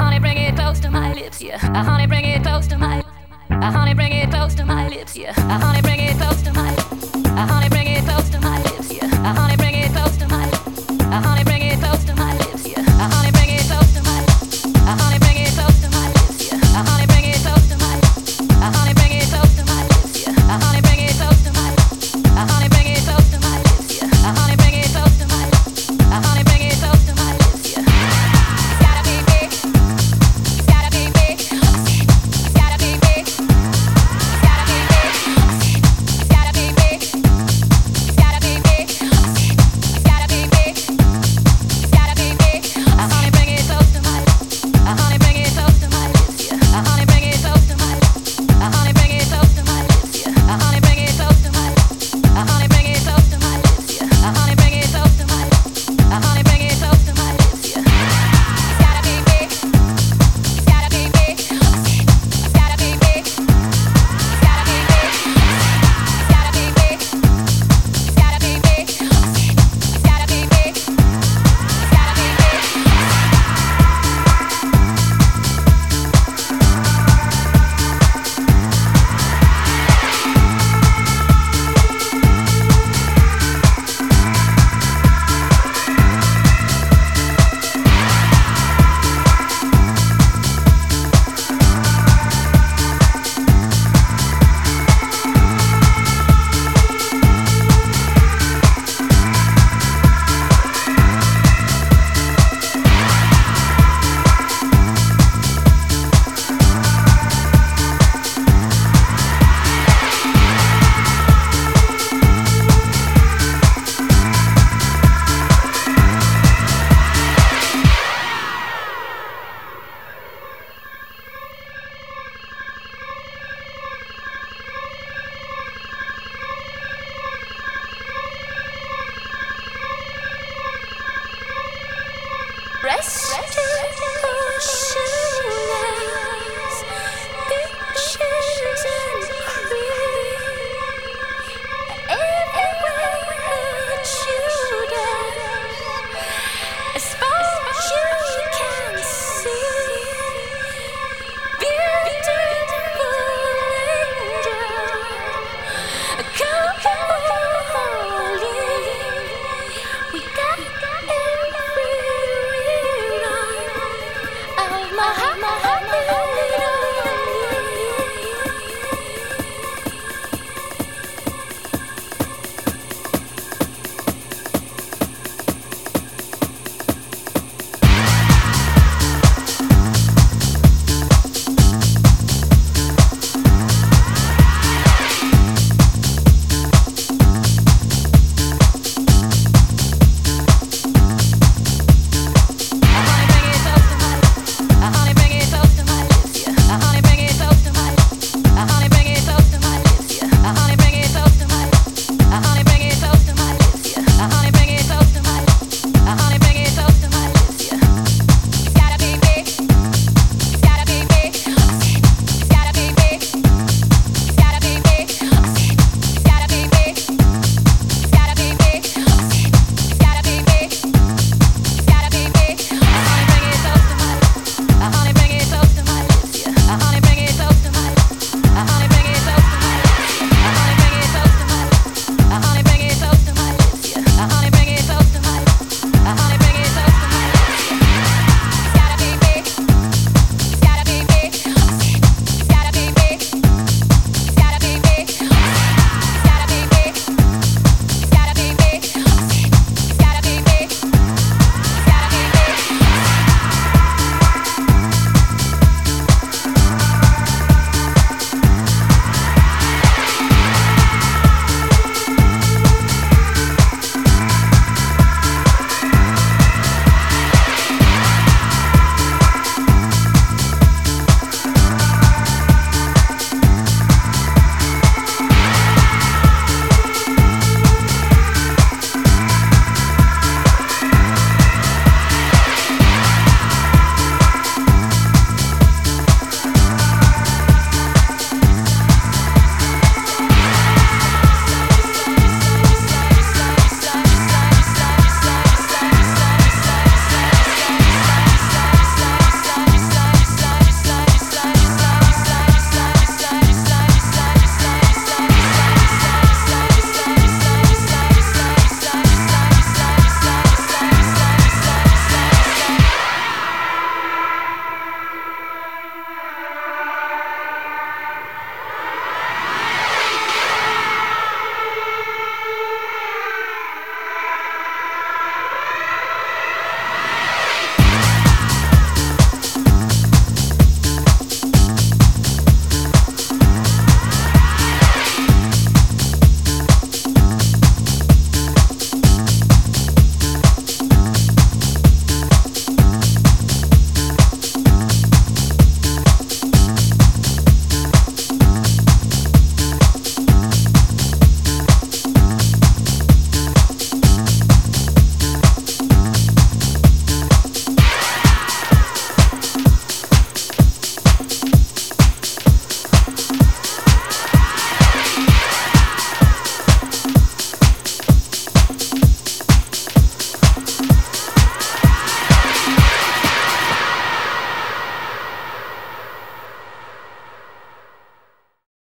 Honey, bring it close to my lips, yeah. A honey, bring it close to my. A honey, bring it close to my lips, yeah. A honey, bring it close to my. A honey, bring it close. to my.